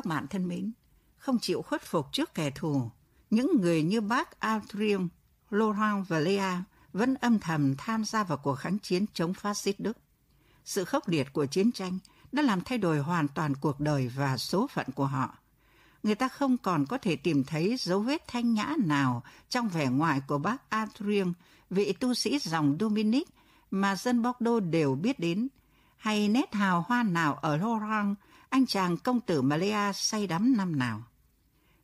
Các bạn thân mến, không chịu khuất phục trước kẻ thù, những người như bác Adrien, Laurent và Lea vẫn âm thầm tham gia vào cuộc kháng chiến chống phát xít Đức. Sự khốc liệt của chiến tranh đã làm thay đổi hoàn toàn cuộc đời và số phận của họ. Người ta không còn có thể tìm thấy dấu vết thanh nhã nào trong vẻ ngoài của bác Adrien, vị tu sĩ dòng Dominic mà dân Bordeaux đều biết đến, hay nét hào hoa nào ở Laurent, anh chàng công tử mà Lea say đắm năm nào.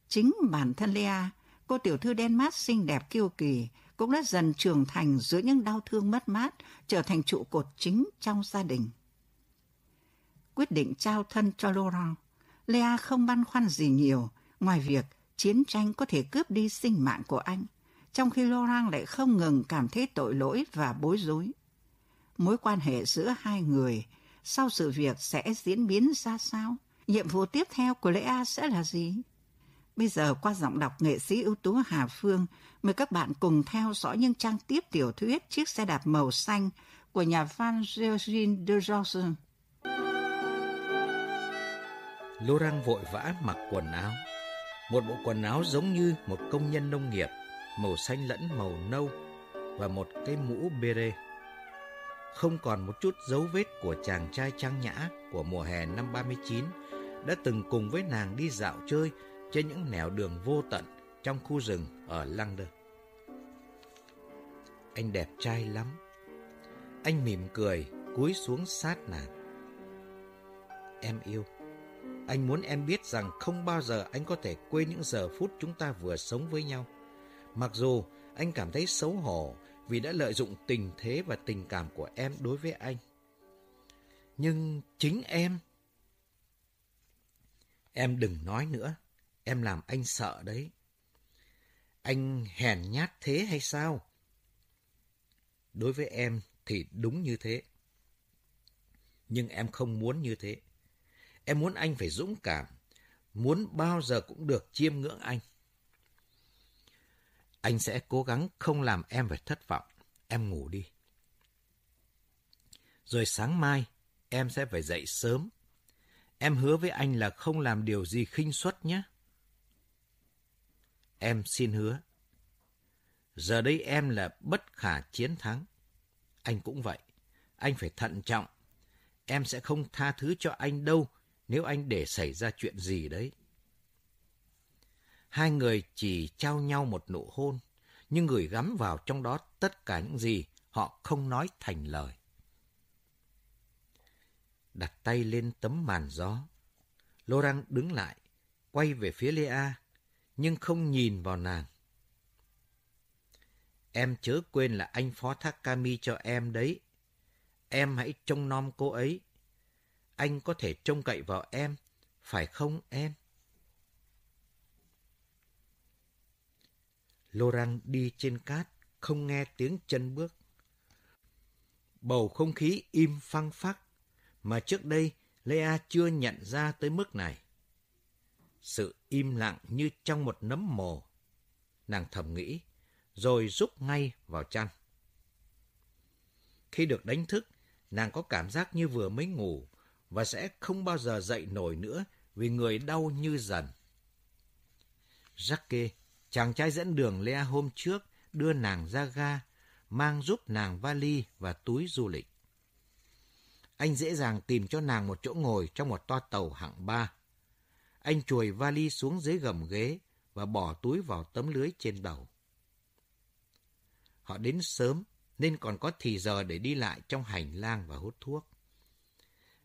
Chính bản thân Lea, cô tiểu thư đen mát xinh đẹp kiêu kỳ, cũng đã dần trưởng thành giữa những đau thương mất mát, trở thành trụ cột chính trong gia đình. Quyết định trao thân cho Laurent, Lea không băn khoăn gì nhiều, ngoài việc chiến tranh có thể cướp đi sinh mạng của anh, trong khi Laurent lại không ngừng cảm thấy tội lỗi và bối rối. Mối quan hệ giữa hai người sau sự việc sẽ diễn biến ra sao? Nhiệm vụ tiếp theo của lễ A sẽ là gì? Bây giờ qua giọng đọc nghệ sĩ ưu tú Hà Phương, mời các bạn cùng theo dõi những trang tiếp tiểu thuyết Chiếc xe đạp màu xanh của nhà văn Eugene de Johnson. Laurent vội vã mặc quần áo. Một bộ quần áo giống như một công nhân nông nghiệp, màu xanh lẫn màu nâu và một cái mũ beret. Không còn một chút dấu vết của chàng trai trang nhã của mùa hè năm 39 đã từng cùng với nàng đi dạo chơi trên những nẻo đường vô tận trong khu rừng ở London. Anh đẹp trai lắm. Anh mỉm cười, cúi xuống sát nàng. Em yêu. Anh muốn em biết rằng không bao giờ anh có thể quên những giờ phút chúng ta vừa sống với nhau. Mặc dù anh cảm thấy xấu hổ vì đã lợi dụng tình thế và tình cảm của em đối với anh. Nhưng chính em... Em đừng nói nữa. Em làm anh sợ đấy. Anh hèn nhát thế hay sao? Đối với em thì đúng như thế. Nhưng em không muốn như thế. Em muốn anh phải dũng cảm, muốn bao giờ cũng được chiêm ngưỡng anh. Anh sẽ cố gắng không làm em phải thất vọng. Em ngủ đi. Rồi sáng mai, em sẽ phải dậy sớm. Em hứa với anh là không làm điều gì khinh suất nhé. Em xin hứa. Giờ đây em là bất khả chiến thắng. Anh cũng vậy. Anh phải thận trọng. Em sẽ không tha thứ cho anh đâu nếu anh để xảy ra chuyện gì đấy. Hai người chỉ trao nhau một nụ hôn, nhưng người gắm vào trong đó tất cả những gì họ không nói thành lời. Đặt tay lên tấm màn gió, Laurent đứng lại, quay về phía Lea, nhưng không nhìn vào nàng. Em chớ quên là anh phó thác kami cho em đấy. Em hãy trông nom cô ấy. Anh có thể trông cậy vào em, phải không em? Loran đi trên cát, không nghe tiếng chân bước. Bầu không khí im phăng phắc, mà trước đây Lea chưa nhận ra tới mức này. Sự im lặng như trong một nấm mồ. Nàng thầm nghĩ, rồi rút ngay vào chăn. Khi được đánh thức, nàng có cảm giác như vừa mới ngủ và sẽ không bao giờ dậy nổi nữa vì người đau như dần. Jacques, chàng trai dẫn đường Lea hôm trước, đưa nàng ra ga, mang giúp nàng vali và túi du lịch. Anh dễ dàng tìm cho nàng một chỗ ngồi trong một toa tàu hạng ba. Anh chuồi vali xuống dưới gầm ghế và bỏ túi vào tấm lưới trên đầu. Họ đến sớm nên còn có thì giờ để đi lại trong hành lang và hút thuốc.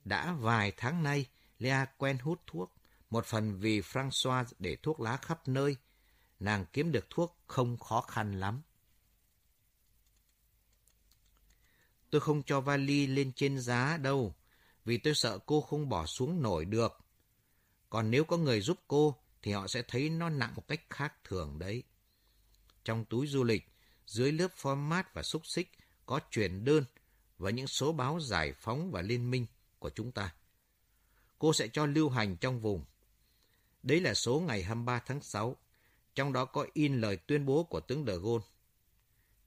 Đã vài tháng nay, Lea quen hút thuốc, một phần vì François để thuốc lá khắp nơi. Nàng kiếm được thuốc không khó khăn lắm. Tôi không cho vali lên trên giá đâu, vì tôi sợ cô không bỏ xuống nổi được. Còn nếu có người giúp cô, thì họ sẽ thấy nó nặng một cách khác thường đấy. Trong túi du lịch, dưới lớp format và xúc xích có truyền đơn và những số báo giải phóng và liên minh của chúng ta. Cô sẽ cho lưu hành trong vùng. Đấy là số ngày 23 tháng 6, trong đó có in lời tuyên bố của tướng De Gaulle.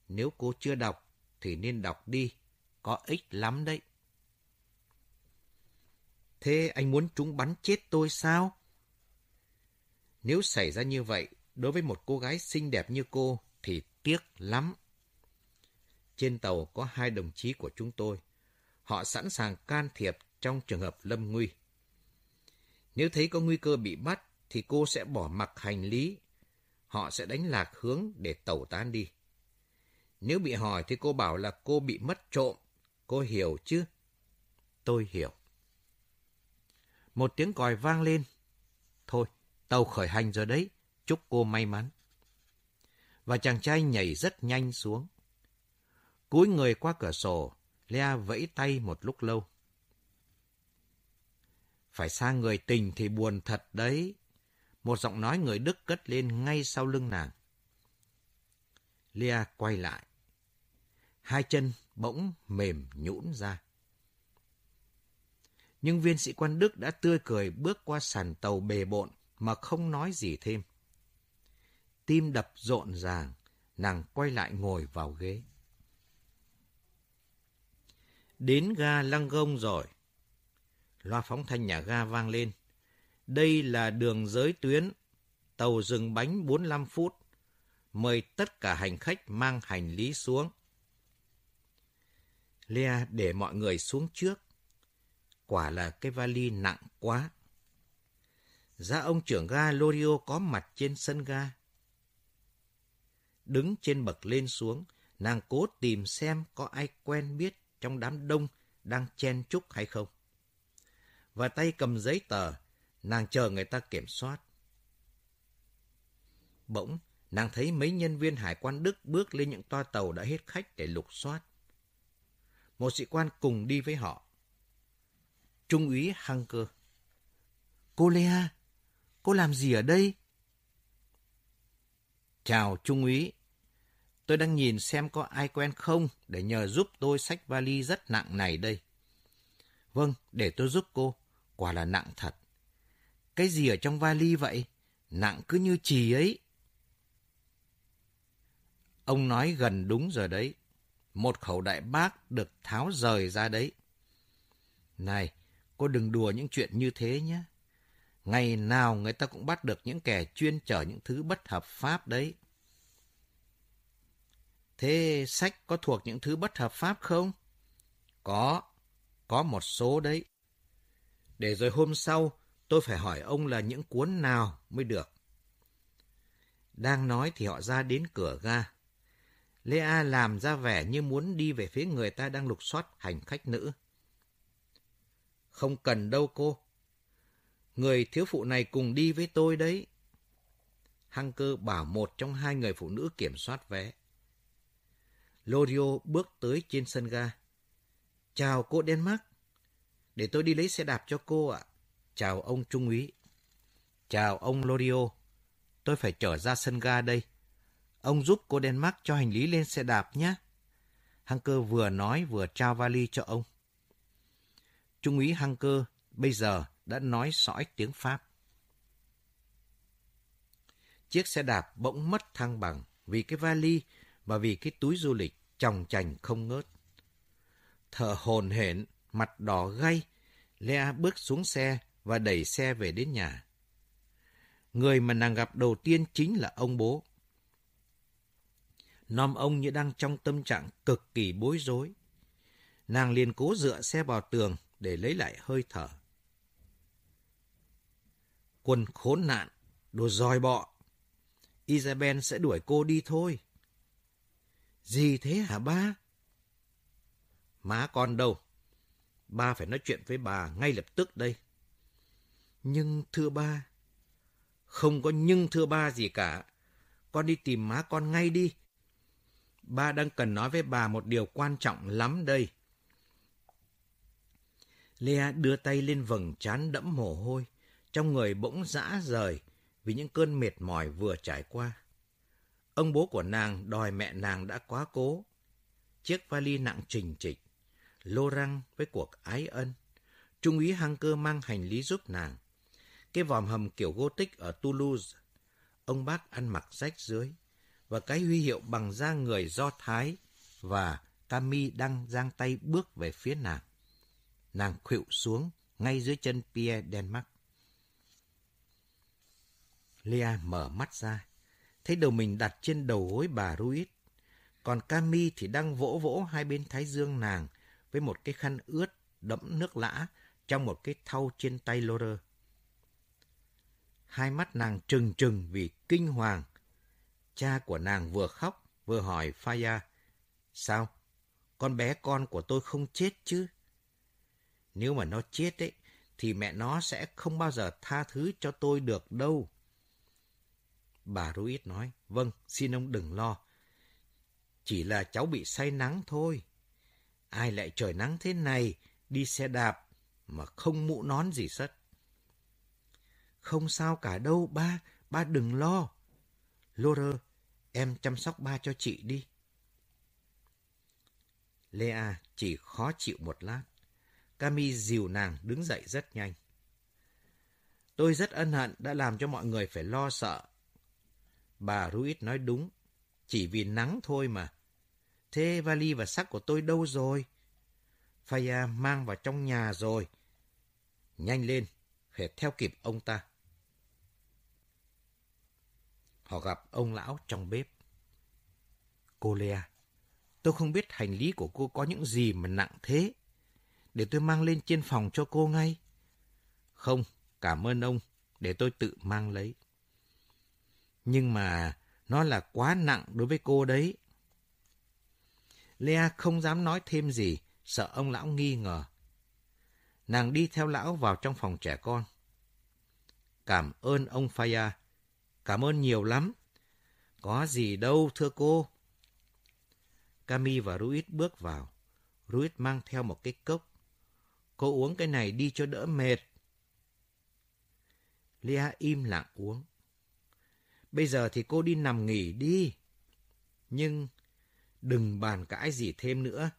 Nếu cô chưa đọc, thì nên đọc đi, có ích lắm đấy. Thế anh muốn chúng bắn chết tôi sao? Nếu xảy ra như vậy, đối với một cô gái xinh đẹp như cô thì tiếc lắm. Trên tàu có hai đồng chí của chúng tôi. Họ sẵn sàng can thiệp trong trường hợp lâm nguy. Nếu thấy có nguy cơ bị bắt, thì cô sẽ bỏ mặc hành lý. Họ sẽ đánh lạc hướng để tàu tán đi. Nếu bị hỏi thì cô bảo là cô bị mất trộm. Cô hiểu chứ? Tôi hiểu. Một tiếng còi vang lên. Thôi, tàu khởi hành rồi đấy. Chúc cô may mắn. Và chàng trai nhảy rất nhanh xuống. Cúi người qua cửa sổ, Lea vẫy tay một lúc lâu. Phải xa người tình thì buồn thật đấy. Một giọng nói người Đức cất lên ngay sau lưng nàng. Lia quay lại. Hai chân bỗng mềm nhũn ra. Nhưng viên sĩ quan Đức đã tươi cười bước qua sàn tàu bề bộn mà không nói gì thêm. Tim đập rộn ràng, nàng quay lại ngồi vào ghế. Đến ga Lăng Gông rồi. Loa phóng thanh nhà ga vang lên. Đây là đường giới tuyến. Tàu dừng bánh 45 phút. Mời tất cả hành khách mang hành lý xuống. Lea để mọi người xuống trước. Quả là cái vali nặng quá. Ra ông trưởng ga Lorio có mặt trên sân ga. Đứng trên bậc lên xuống, nàng cố tìm xem có ai quen biết trong đám đông đang chen chúc hay không. Và tay cầm giấy tờ, nàng chờ người ta kiểm soát. Bỗng, nàng thấy mấy nhân viên hải quan Đức bước lên những toa tàu đã hết khách để lục soát. Một sĩ quan cùng đi với họ. Trung úy Hăng Cơ. Cô Lea, à, cô làm gì ở đây? Chào Trung úy, Tôi đang nhìn xem có ai quen không để nhờ giúp tôi sách vali rất nặng này đây. Vâng, để tôi giúp cô. Quả là nặng thật. Cái gì ở trong vali vậy? Nặng cứ như chì ấy. Ông nói gần đúng rồi đấy. Một khẩu đại bác được tháo rời ra đấy. Này, cô đừng đùa những chuyện như thế nhé. Ngày nào người ta cũng bắt được những kẻ chuyên chở những thứ bất hợp pháp đấy. Thế sách có thuộc những thứ bất hợp pháp không? Có, có một số đấy. Để rồi hôm sau, tôi phải hỏi ông là những cuốn nào mới được. Đang nói thì họ ra đến cửa ga. Lea làm ra vẻ như muốn đi về phía người ta đang lục soát hành khách nữ. Không cần đâu cô. Người thiếu phụ này cùng đi với tôi đấy. Hăng cơ bảo một trong hai người phụ nữ kiểm soát vé. Lorio bước tới trên sân ga. Chào cô Denmark. Để tôi đi lấy xe đạp cho cô ạ. Chào ông Trung úy. Chào ông Lorio. Tôi phải trở ra sân ga đây. Ông giúp cô Denmark cho hành lý lên xe đạp nhé. Hăng vừa nói vừa trao vali cho ông. Trung úy Hăng bây giờ đã nói sõi tiếng Pháp. Chiếc xe đạp bỗng mất thăng bằng vì cái vali và vì cái túi du lịch chồng chành không ngớt. Thở hồn hển, mặt đỏ gay, Lea bước xuống xe và đẩy xe về đến nhà. Người mà nàng gặp đầu tiên chính là ông bố. Nom ông như đang trong tâm trạng cực kỳ bối rối. Nàng liền cố dựa xe vào tường để lấy lại hơi thở. Quân khốn nạn, đồ dòi bọ. Isabel sẽ đuổi cô đi thôi. Gì thế hả ba? Má con đâu? Ba phải nói chuyện với bà ngay lập tức đây. Nhưng thưa ba, không có nhưng thưa ba gì cả. Con đi tìm má con ngay đi. Ba đang cần nói với bà một điều quan trọng lắm đây. Lea đưa tay lên vầng trán đẫm mồ hôi, trong người bỗng dã rời vì những cơn mệt mỏi vừa trải qua. Ông bố của nàng đòi mẹ nàng đã quá cố. Chiếc vali nặng trình trịch, lô răng với cuộc ái ân. Trung úy Hăng Cơ mang hành lý giúp nàng. Cái vòm hầm kiểu Gothic ở Toulouse. Ông bác ăn mặc rách dưới. Và cái huy hiệu bằng da người Do Thái. Và Cami đang giang tay bước về phía nàng. Nàng khuỵu xuống ngay dưới chân Pierre Denmark. Lea mở mắt ra, thấy đầu mình đặt trên đầu gối bà Ruiz. Còn Cami thì đang vỗ vỗ hai bên thái dương nàng với một cái khăn ướt đẫm nước lã trong một cái thau trên tay lorer Hai mắt nàng trừng trừng vì kinh hoàng. Cha của nàng vừa khóc vừa hỏi Faya, Sao? Con bé con của tôi không chết chứ? Nếu mà nó chết ấy, thì mẹ nó sẽ không bao giờ tha thứ cho tôi được đâu. Bà Ruiz nói, vâng, xin ông đừng lo. Chỉ là cháu bị say nắng thôi. Ai lại trời nắng thế này, đi xe đạp, mà không mũ nón gì sất. Không sao cả đâu, ba, ba đừng lo. Laura, em chăm sóc ba cho chị đi. Lea chỉ khó chịu một lát. Cami dìu nàng đứng dậy rất nhanh. Tôi rất ân hận đã làm cho mọi người phải lo sợ. Bà Ruiz nói đúng, chỉ vì nắng thôi mà. Thế vali và sắc của tôi đâu rồi? Faya mang vào trong nhà rồi. Nhanh lên, phải theo kịp ông ta. Họ gặp ông lão trong bếp. Cô Lea, tôi không biết hành lý của cô có những gì mà nặng thế. Để tôi mang lên trên phòng cho cô ngay. Không, cảm ơn ông, để tôi tự mang lấy. Nhưng mà nó là quá nặng đối với cô đấy. Lea không dám nói thêm gì, sợ ông lão nghi ngờ. Nàng đi theo lão vào trong phòng trẻ con. Cảm ơn ông Faya. Cảm ơn nhiều lắm. Có gì đâu, thưa cô. Cami và Ruiz bước vào. Ruiz mang theo một cái cốc. Cô uống cái này đi cho đỡ mệt. lia im lặng uống. Bây giờ thì cô đi nằm nghỉ đi. Nhưng đừng bàn cãi gì thêm nữa.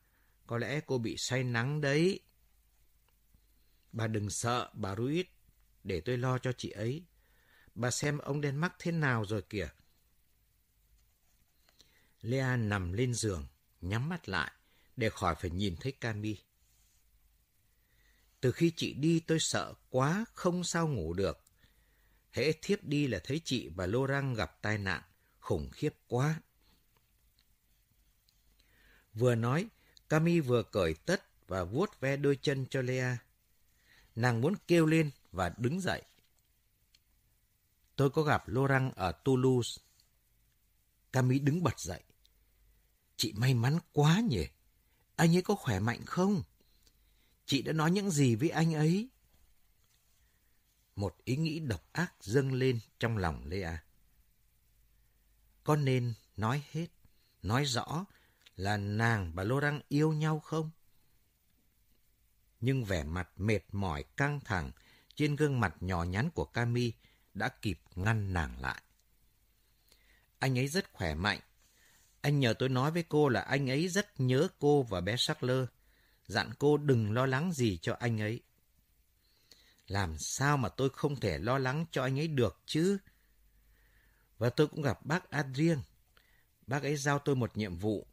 Có lẽ cô bị say nắng đấy. Bà đừng sợ, bà Ruiz. Để tôi lo cho chị ấy. Bà xem ông đen mắc thế nào rồi kìa. Lea nằm lên giường, nhắm mắt lại, để khỏi phải nhìn thấy Cami. Từ khi chị đi tôi sợ quá, không sao ngủ được. Hễ thiếp đi là thấy chị và Lô Răng gặp tai nạn, khủng khiếp quá. Vừa nói, Cami vừa cởi tất và vuốt ve đôi chân cho Lea. Nàng muốn kêu lên và đứng dậy. Tôi có gặp Laurent ở Toulouse. Cami đứng bật dậy. Chị may mắn quá nhỉ? Anh ấy có khỏe mạnh không? Chị đã nói những gì với anh ấy? Một ý nghĩ độc ác dâng lên trong lòng Lea. Có nên nói hết, nói rõ là nàng và Laurent yêu nhau không? Nhưng vẻ mặt mệt mỏi căng thẳng trên gương mặt nhỏ nhắn của Cami đã kịp ngăn nàng lại. Anh ấy rất khỏe mạnh. Anh nhờ tôi nói với cô là anh ấy rất nhớ cô và bé Sackler. Dặn cô đừng lo lắng gì cho anh ấy. Làm sao mà tôi không thể lo lắng cho anh ấy được chứ? Và tôi cũng gặp bác Adrien. Bác ấy giao tôi một nhiệm vụ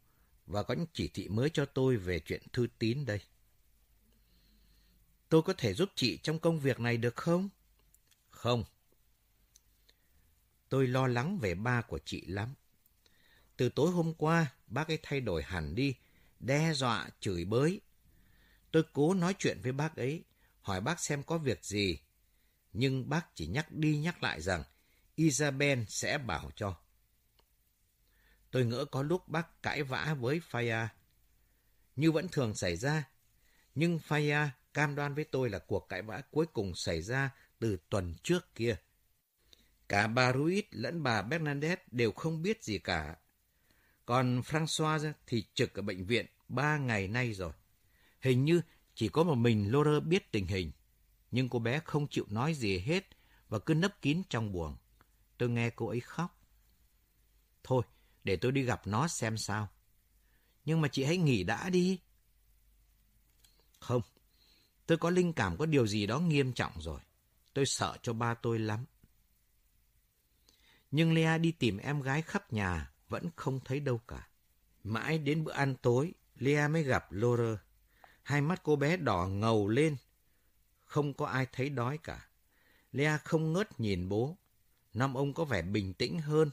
và có những chỉ thị mới cho tôi về chuyện thư tín đây. Tôi có thể giúp chị trong công việc này được không? Không. Tôi lo lắng về ba của chị lắm. Từ tối hôm qua, bác ấy thay đổi hẳn đi, đe dọa, chửi bới. Tôi cố nói chuyện với bác ấy, hỏi bác xem có việc gì. Nhưng bác chỉ nhắc đi nhắc lại rằng Isabel sẽ bảo cho. Tôi ngỡ có lúc bác cãi vã với Faya. Như vẫn thường xảy ra, nhưng Faya cam đoan với tôi là cuộc cãi vã cuối cùng xảy ra từ tuần trước kia. Cả bà Ruiz lẫn bà Bernadette đều không biết gì cả. Còn François thì trực ở bệnh viện ba ngày nay rồi. Hình như chỉ có một mình Laura biết tình hình. Nhưng cô bé không chịu nói gì hết và cứ nấp kín trong buồng. Tôi nghe cô ấy khóc. Thôi, để tôi đi gặp nó xem sao. Nhưng mà chị hãy nghỉ đã đi. Không, tôi có linh cảm có điều gì đó nghiêm trọng rồi. Tôi sợ cho ba tôi lắm. Nhưng Lea đi tìm em gái khắp nhà, vẫn không thấy đâu cả. Mãi đến bữa ăn tối, Lea mới gặp Laura. Hai mắt cô bé đỏ ngầu lên. Không có ai thấy đói cả. Lea không ngớt nhìn bố. năm ông có vẻ bình tĩnh hơn,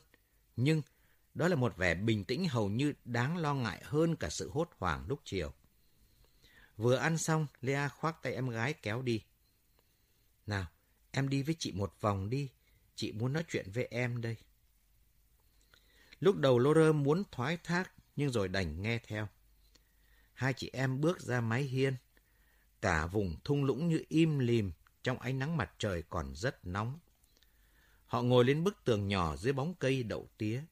nhưng đó là một vẻ bình tĩnh hầu như đáng lo ngại hơn cả sự hốt hoảng lúc chiều. Vừa ăn xong, Lea khoác tay em gái kéo đi. Nào, em đi với chị một vòng đi, chị muốn nói chuyện với em đây. Lúc đầu Laura muốn thoái thác, nhưng rồi đành nghe theo. Hai chị em bước ra mái hiên. Cả vùng thung lũng như im lìm trong ánh nắng mặt trời còn rất nóng. Họ ngồi lên bức tường nhỏ dưới bóng cây đậu tía.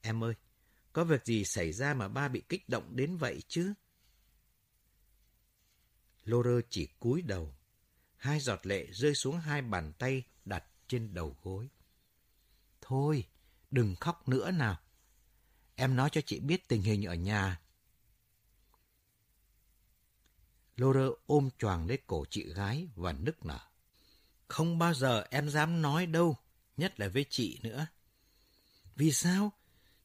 Em ơi, có việc gì xảy ra mà ba bị kích động đến vậy chứ? Laura chỉ cúi đầu. Hai giọt lệ rơi xuống hai bàn tay đặt trên đầu gối. Thôi, đừng khóc nữa nào. Em nói cho chị biết tình hình ở nhà. Laura ôm choàng lấy cổ chị gái và nức nở. Không bao giờ em dám nói đâu, nhất là với chị nữa. Vì sao?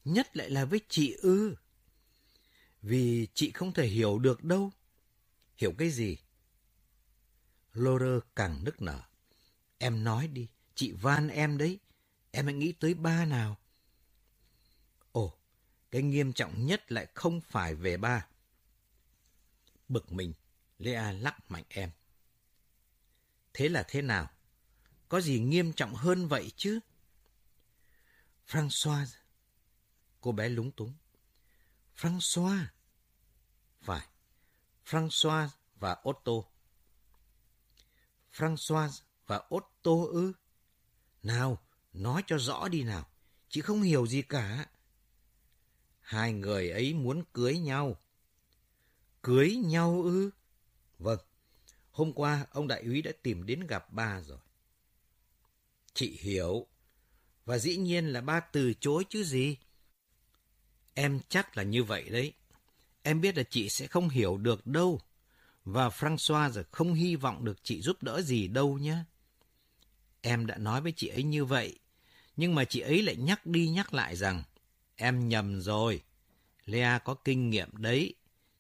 Nhất lại là với chị ư? Vì chị không thể hiểu được đâu. Hiểu cái gì? Laura càng nức nở. Em nói đi, chị van em đấy. Em hãy nghĩ tới ba nào. Ồ, cái nghiêm trọng nhất lại không phải về ba. Bực mình, Lea lắc mạnh em. Thế là thế nào? Có gì nghiêm trọng hơn vậy chứ? François. Cô bé lúng túng. François. Phải. François và Otto. François và Otto ư? Nào, nói cho rõ đi nào. Chị không hiểu gì cả. Hai người ấy muốn cưới nhau. Cưới nhau ư? Vâng, hôm qua ông đại úy đã tìm đến gặp ba rồi. Chị hiểu. Và dĩ nhiên là ba từ chối chứ gì. Em chắc là như vậy đấy. Em biết là chị sẽ không hiểu được đâu. Và Francois giờ không hy vọng được chị giúp đỡ gì đâu nhé. Em đã nói với chị ấy như vậy. Nhưng mà chị ấy lại nhắc đi nhắc lại rằng em nhầm rồi. Lea có kinh nghiệm đấy.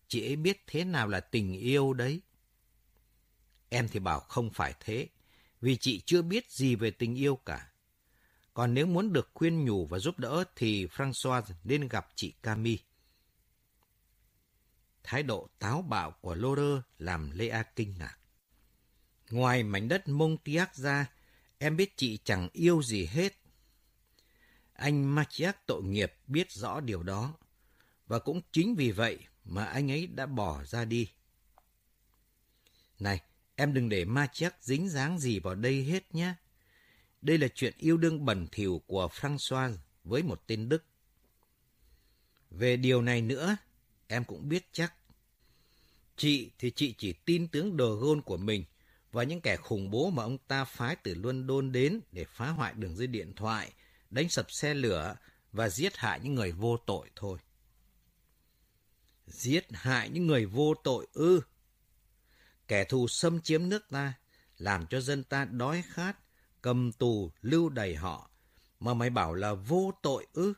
Chị ấy biết thế nào là tình yêu đấy. Em thì bảo không phải thế, vì chị chưa biết gì về tình yêu cả. Còn nếu muốn được khuyên nhủ và giúp đỡ thì Francois nên gặp chị Camille. Thái độ táo bạo của Laura làm Lea kinh ngạc. Ngoài mảnh đất Montiac ra, em biết chị chẳng yêu gì hết. Anh Machiak tội nghiệp biết rõ điều đó, và cũng chính vì vậy mà anh ấy đã bỏ ra đi. Này, em đừng để Machiak dính dáng gì vào đây hết nhé. Đây là chuyện yêu đương bẩn thỉu của François với một tên Đức. Về điều này nữa, em cũng biết chắc. Chị thì chị chỉ tin tướng đồ gôn của mình và những kẻ khủng bố mà ông ta phái từ London đến để phá hoại đường dây điện thoại, đánh sập xe lửa và giết hại những người vô tội thôi. Giết hại những người vô tội ư? Kẻ thù xâm chiếm nước ta, làm cho dân ta đói khát, cầm tù, lưu đày họ, mà mày bảo là vô tội ư?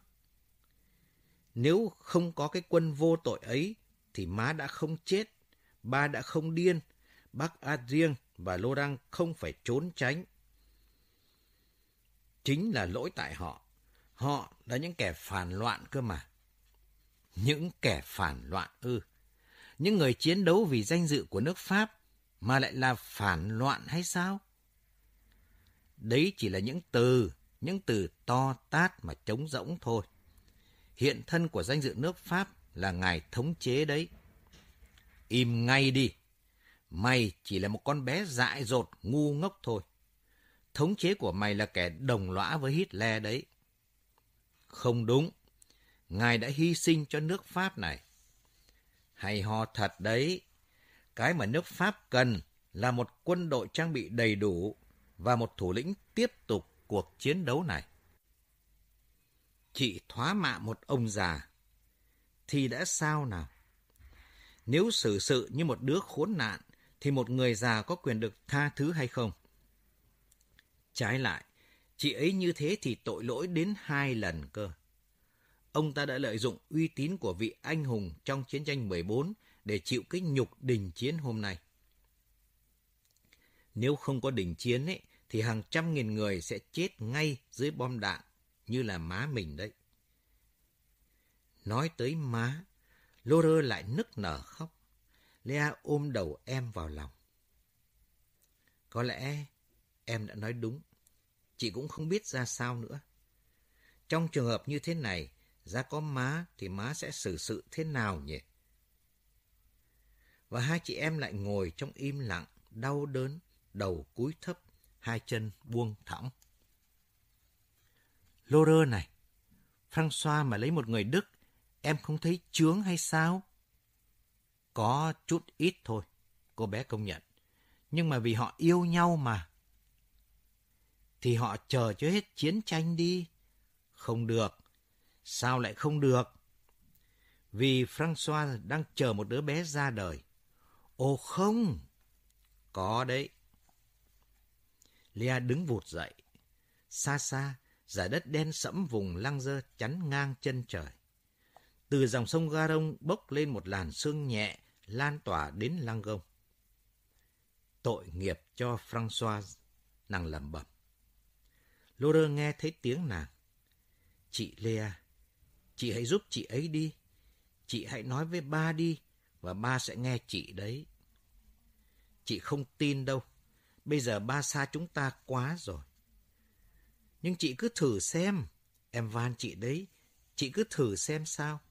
Nếu không có cái quân vô tội ấy, thì má đã không chết, ba đã không điên, bác Adrien và Lô Đăng không phải trốn tránh. Chính là lỗi tại họ. Họ là những kẻ phản loạn cơ mà. Những kẻ phản loạn ư. Những người chiến đấu vì danh dự của nước Pháp mà lại là phản loạn hay sao? Đấy chỉ là những từ, những từ to tát mà trống rỗng thôi. Hiện thân của danh dự nước Pháp là ngài thống chế đấy. Im ngay đi. Mày chỉ là một con bé dại dột, ngu ngốc thôi. Thống chế của mày là kẻ đồng lõa với Hitler đấy. Không đúng. Ngài đã hy sinh cho nước Pháp này. Hay ho thật đấy. Cái mà nước Pháp cần là một quân đội trang bị đầy đủ và một thủ lĩnh tiếp tục cuộc chiến đấu này. Chị thoá mạ một ông già, thì đã sao nào? Nếu xử sự như một đứa khốn nạn, thì một người già có quyền được tha thứ hay không? Trái lại, chị ấy như thế thì tội lỗi đến hai lần cơ. Ông ta đã lợi dụng uy tín của vị anh hùng trong chiến tranh 14 để chịu cái nhục đình chiến hôm nay. Nếu không có đình chiến ấy, thì hàng trăm nghìn người sẽ chết ngay dưới bom đạn như là má mình đấy. Nói tới má, lô rơ lại nức nở khóc. Lea ôm đầu em vào lòng. Có lẽ em đã nói đúng. Chị cũng không biết ra sao nữa. Trong trường hợp như thế này, ra có má thì má sẽ xử sự thế nào nhỉ? Và hai chị em lại ngồi trong im lặng, đau đớn, đầu cúi thấp, hai chân buông thõng. Lô này, François mà lấy một người Đức, em không thấy chướng hay sao? Có chút ít thôi, cô bé công nhận. Nhưng mà vì họ yêu nhau mà. Thì họ chờ cho hết chiến tranh đi. Không được. Sao lại không được? Vì François đang chờ một đứa bé ra đời. Ồ không! Có đấy. Lea đứng vụt dậy. Xa xa, giải đất đen sẫm vùng lăng dơ chắn ngang chân trời. Từ dòng sông Garong bốc lên một làn sương nhẹ, lan tỏa đến lăng gông. Tội nghiệp cho François, nàng lẩm bẩm. Laura nghe thấy tiếng nàng. Chị Lea, chị hãy giúp chị ấy đi. Chị hãy nói với ba đi, và ba sẽ nghe chị đấy. Chị không tin đâu. Bây giờ ba xa chúng ta quá rồi. Nhưng chị cứ thử xem. Em van chị đấy. Chị cứ thử xem sao.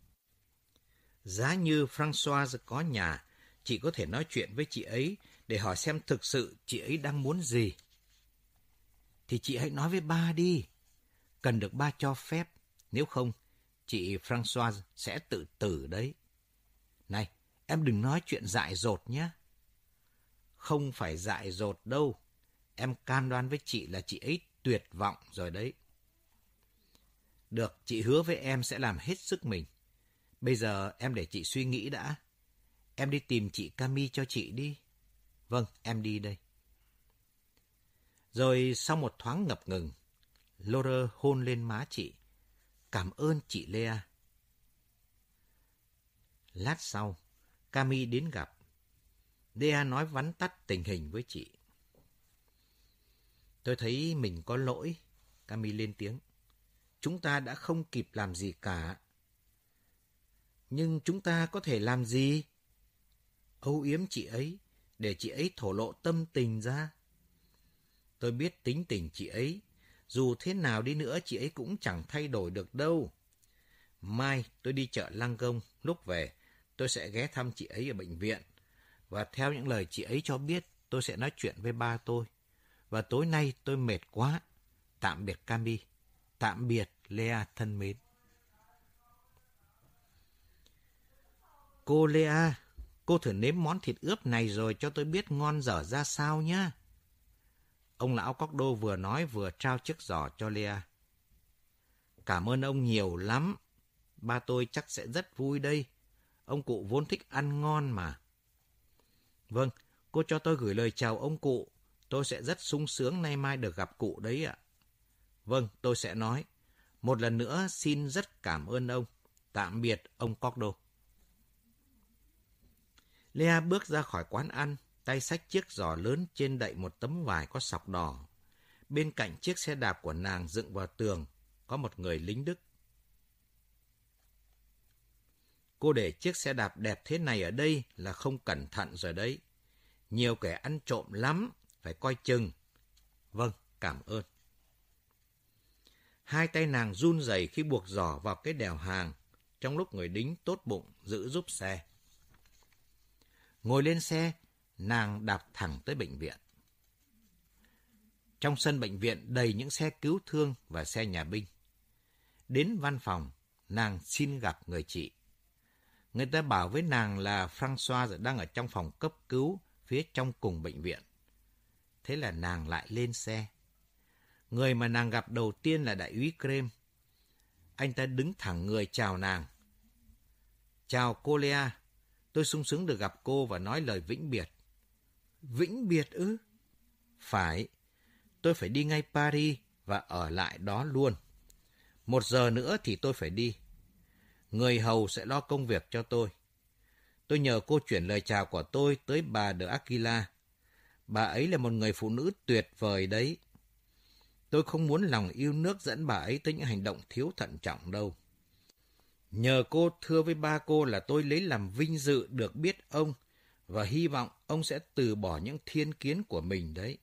Giá như Francois có nhà, chị có thể nói chuyện với chị ấy để hỏi xem thực sự chị ấy đang muốn gì. Thì chị hãy nói với ba đi. Cần được ba cho phép. Nếu không, chị Francois sẽ tự tử đấy. Này, em đừng nói chuyện dại dột nhé. Không phải dại dột đâu. Em cam đoan với chị là chị ấy tuyệt vọng rồi đấy. Được, chị hứa với em sẽ làm hết sức mình. Bây giờ em để chị suy nghĩ đã. Em đi tìm chị Cami cho chị đi. Vâng, em đi đây. Rồi sau một thoáng ngập ngừng, Laura hôn lên má chị. Cảm ơn chị Lea. Lát sau, Cami đến gặp. Lea nói vắn tắt tình hình với chị. Tôi thấy mình có lỗi, Cami lên tiếng. Chúng ta đã không kịp làm gì cả. Nhưng chúng ta có thể làm gì? Âu yếm chị ấy, để chị ấy thổ lộ tâm tình ra. Tôi biết tính tình chị ấy, dù thế nào đi nữa chị ấy cũng chẳng thay đổi được đâu. Mai tôi đi chợ Lăng Gông, lúc về tôi sẽ ghé thăm chị ấy ở bệnh viện. Và theo những lời chị ấy cho biết, tôi sẽ nói chuyện với ba tôi. Và tối nay tôi mệt quá. Tạm biệt Cami. Tạm biệt Lea thân mến. Cô Lea, cô thử nếm món thịt ướp này rồi cho tôi biết ngon dở ra sao nhá. Ông lão cóc đô vừa nói vừa trao chiếc giỏ cho Lea. Cảm ơn ông nhiều lắm. Ba tôi chắc sẽ rất vui đây. Ông cụ vốn thích ăn ngon mà. Vâng, cô cho tôi gửi lời chào ông cụ. Tôi sẽ rất sung sướng nay mai được gặp cụ đấy ạ. Vâng, tôi sẽ nói. Một lần nữa xin rất cảm ơn ông. Tạm biệt ông Cocdo. Lea bước ra khỏi quán ăn, tay xách chiếc giỏ lớn trên đậy một tấm vải có sọc đỏ. Bên cạnh chiếc xe đạp của nàng dựng vào tường, có một người lính Đức. Cô để chiếc xe đạp đẹp thế này ở đây là không cẩn thận rồi đấy. Nhiều kẻ ăn trộm lắm, phải coi chừng. Vâng, cảm ơn. Hai tay nàng run rẩy khi buộc giỏ vào cái đèo hàng, trong lúc người đính tốt bụng giữ giúp xe. Ngồi lên xe, nàng đạp thẳng tới bệnh viện. Trong sân bệnh viện đầy những xe cứu thương và xe nhà binh. Đến văn phòng, nàng xin gặp người chị. Người ta bảo với nàng là François đang ở trong phòng cấp cứu phía trong cùng bệnh viện. Thế là nàng lại lên xe. Người mà nàng gặp đầu tiên là đại úy Krem. Anh ta đứng thẳng người chào nàng. Chào cô Lea, tôi sung sướng được gặp cô và nói lời vĩnh biệt. Vĩnh biệt ư? Phải, tôi phải đi ngay Paris và ở lại đó luôn. Một giờ nữa thì tôi phải đi. Người hầu sẽ lo công việc cho tôi. Tôi nhờ cô chuyển lời chào của tôi tới bà de Aquila. Bà ấy là một người phụ nữ tuyệt vời đấy. Tôi không muốn lòng yêu nước dẫn bà ấy tới những hành động thiếu thận trọng đâu. Nhờ cô thưa với ba cô là tôi lấy làm vinh dự được biết ông và hy vọng ông sẽ từ bỏ những thiên kiến của mình đấy.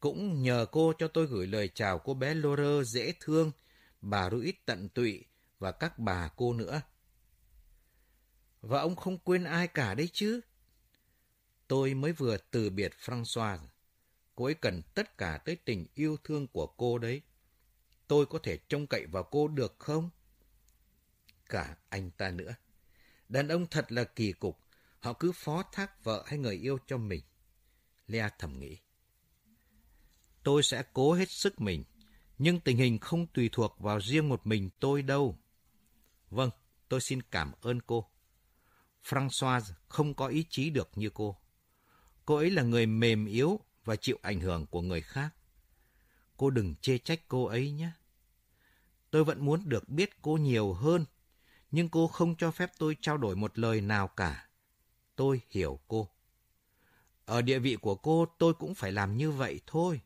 Cũng nhờ cô cho tôi gửi lời chào cô bé Laura dễ thương, bà Ruiz tận tụy và các bà cô nữa. Và ông không quên ai cả đấy chứ. Tôi mới vừa từ biệt François. Cô ấy cần tất cả tới tình yêu thương của cô đấy. Tôi có thể trông cậy vào cô được không? Cả anh ta nữa. Đàn ông thật là kỳ cục. Họ cứ phó thác vợ hay người yêu cho mình. Lea thầm nghĩ. Tôi sẽ cố hết sức mình, nhưng tình hình không tùy thuộc vào riêng một mình tôi đâu. Vâng, tôi xin cảm ơn cô. Françoise không có ý chí được như cô. Cô ấy là người mềm yếu và chịu ảnh hưởng của người khác. Cô đừng chê trách cô ấy nhé. Tôi vẫn muốn được biết cô nhiều hơn, nhưng cô không cho phép tôi trao đổi một lời nào cả. Tôi hiểu cô. Ở địa vị của cô, tôi cũng phải làm như vậy thôi.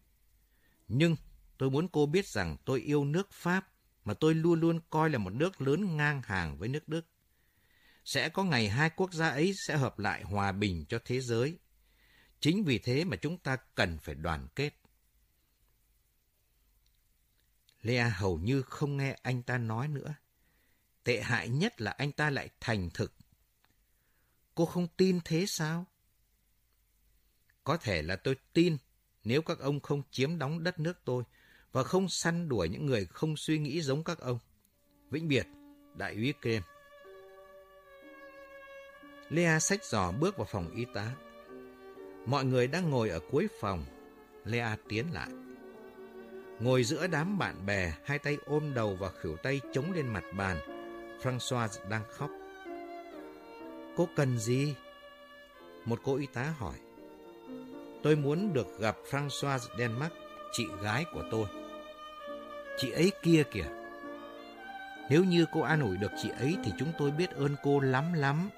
Nhưng tôi muốn cô biết rằng tôi yêu nước Pháp mà tôi luôn luôn coi là một nước lớn ngang hàng với nước Đức. Sẽ có ngày hai quốc gia ấy sẽ hợp lại hòa bình cho thế giới. Chính vì thế mà chúng ta cần phải đoàn kết. Lea hầu như không nghe anh ta nói nữa. Tệ hại nhất là anh ta lại thành thực. Cô không tin thế sao? Có thể là tôi tin nếu các ông không chiếm đóng đất nước tôi và không săn đuổi những người không suy nghĩ giống các ông. Vĩnh biệt, đại úy Krem. Lea sách giỏ bước vào phòng y tá. Mọi người đang ngồi ở cuối phòng. Lea tiến lại. Ngồi giữa đám bạn bè, hai tay ôm đầu và khỉu tay chống lên mặt bàn. François đang khóc. Cô cần gì? Một cô y tá hỏi. Tôi muốn được gặp François Denmark, chị gái của tôi. Chị ấy kia kìa. Nếu như cô an ủi được chị ấy thì chúng tôi biết ơn cô lắm lắm.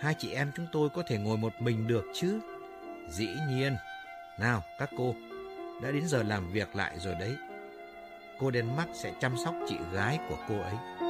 Hai chị em chúng tôi có thể ngồi một mình được chứ? Dĩ nhiên. Nào, các cô, đã đến giờ làm việc lại rồi đấy. Cô Denmark sẽ chăm sóc chị gái của cô ấy.